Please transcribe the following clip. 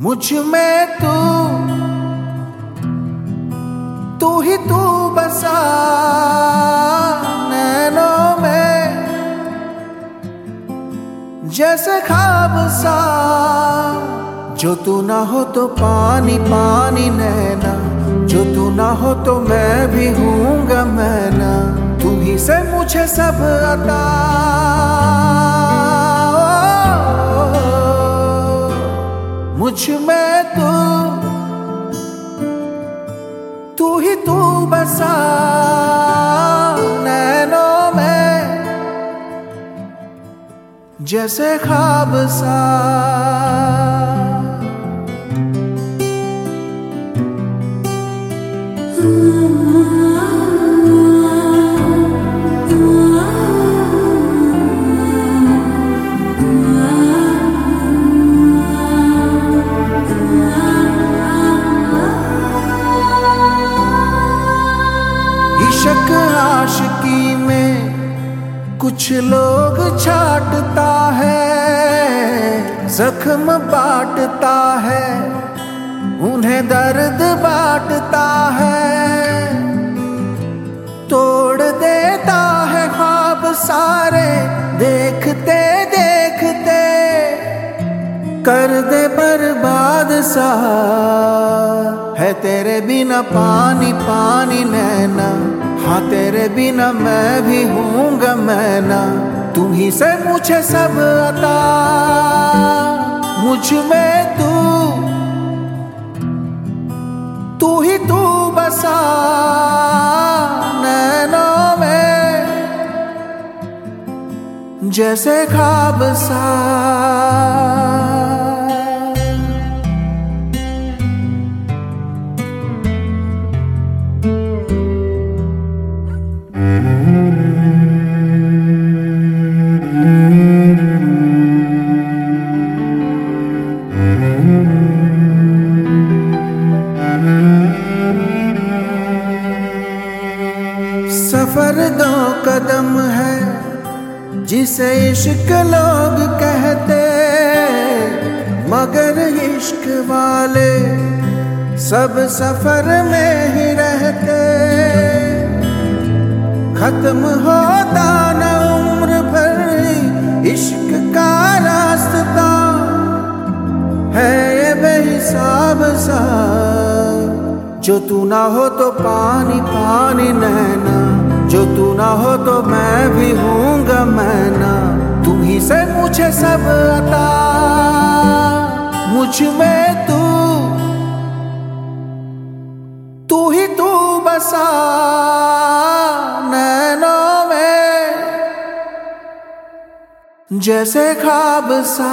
मुझमें तू तू ही तू बसा नैनों में। जैसे खाब सा, जो तू ना हो तो पानी पानी नैना। जो तू ना हो तो मैं भी हूँगा मैं ना तू ही से मुझे सब अता। तू बसा नैनों में जैसे खाब सा इशक आशिकी में कुछ लोग छाटता है, जख्म बांटता है, उन्हें दर्द बांटता है। तोड़ देता है ख्वाब सारे, देखते देखते, कर दे बर्बाद सा। है तेरे बिना पानी पानी नैना हाँ तेरे बिना मैं भी हूँगा मैं ना तुम ही से मुझे सब अता मुझमें तू तू ही तू बसा। नैनों में जैसे खाब सा दो कदम है, जिसे इश्क लोग कहते, मगर इश्क वाले सब सफ़र में ही रहते। खत्म होता न उम्र भर इश्क का रास्ता, है ये बेहिसाब सा। जो तू ना हो तो पानी पानी नैना। जो तू ना हो तो मैं भी हूँगा मैं ना तुम ही से मुझे सब अता मुझमें तू। तू ही तू बसा नैनों में। जैसे खाब सा